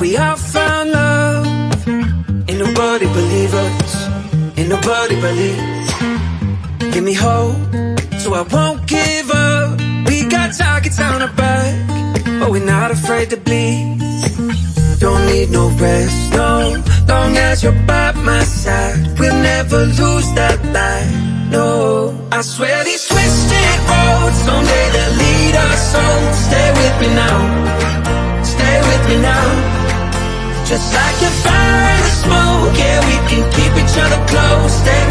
we all found love. Ain't nobody believe us, ain't nobody believe. Give me hope, so I won't give up. We got targets on our back, but we're not afraid to bleed. Don't need no rest, no. Long as you're by my side, we'll never lose that light. No, I swear these twisted roads someday they'll lead us home. Stay with me now, me now. Just like your fire and smoke, yeah, we can keep each other close.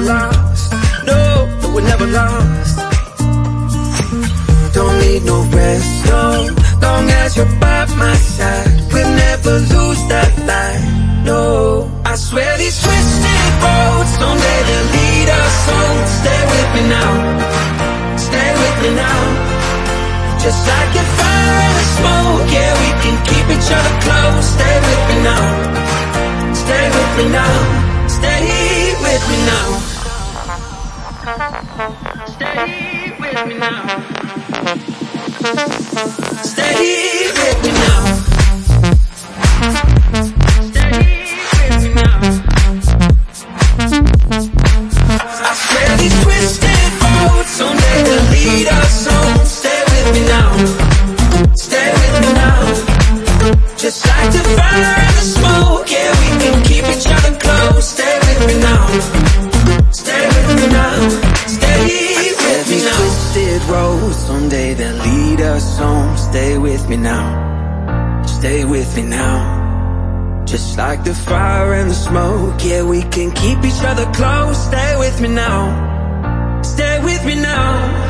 Never lost. No, but we never lost. Don't need no rest, no. Long as you're by my side, we'll never lose that light. No, I swear these twisted roads someday they'll lead us home. Stay with me now, stay with me now. Just like your fire and smoke, yeah, we can keep each other close. Stay with me now, stay with me now, stay. Stay with me now. Stay with me now. Steady with me now. I swear these twists and someday will lead us so. Stay with me now. Stay with me now. I swear these twisted with me now. Stay with me now. Stay with me now. Twisted roads, someday they'll lead us home. Stay with me now. Stay with me now. Just like the fire and the smoke, yeah, we can keep each other close. Stay with me now. Stay with me now.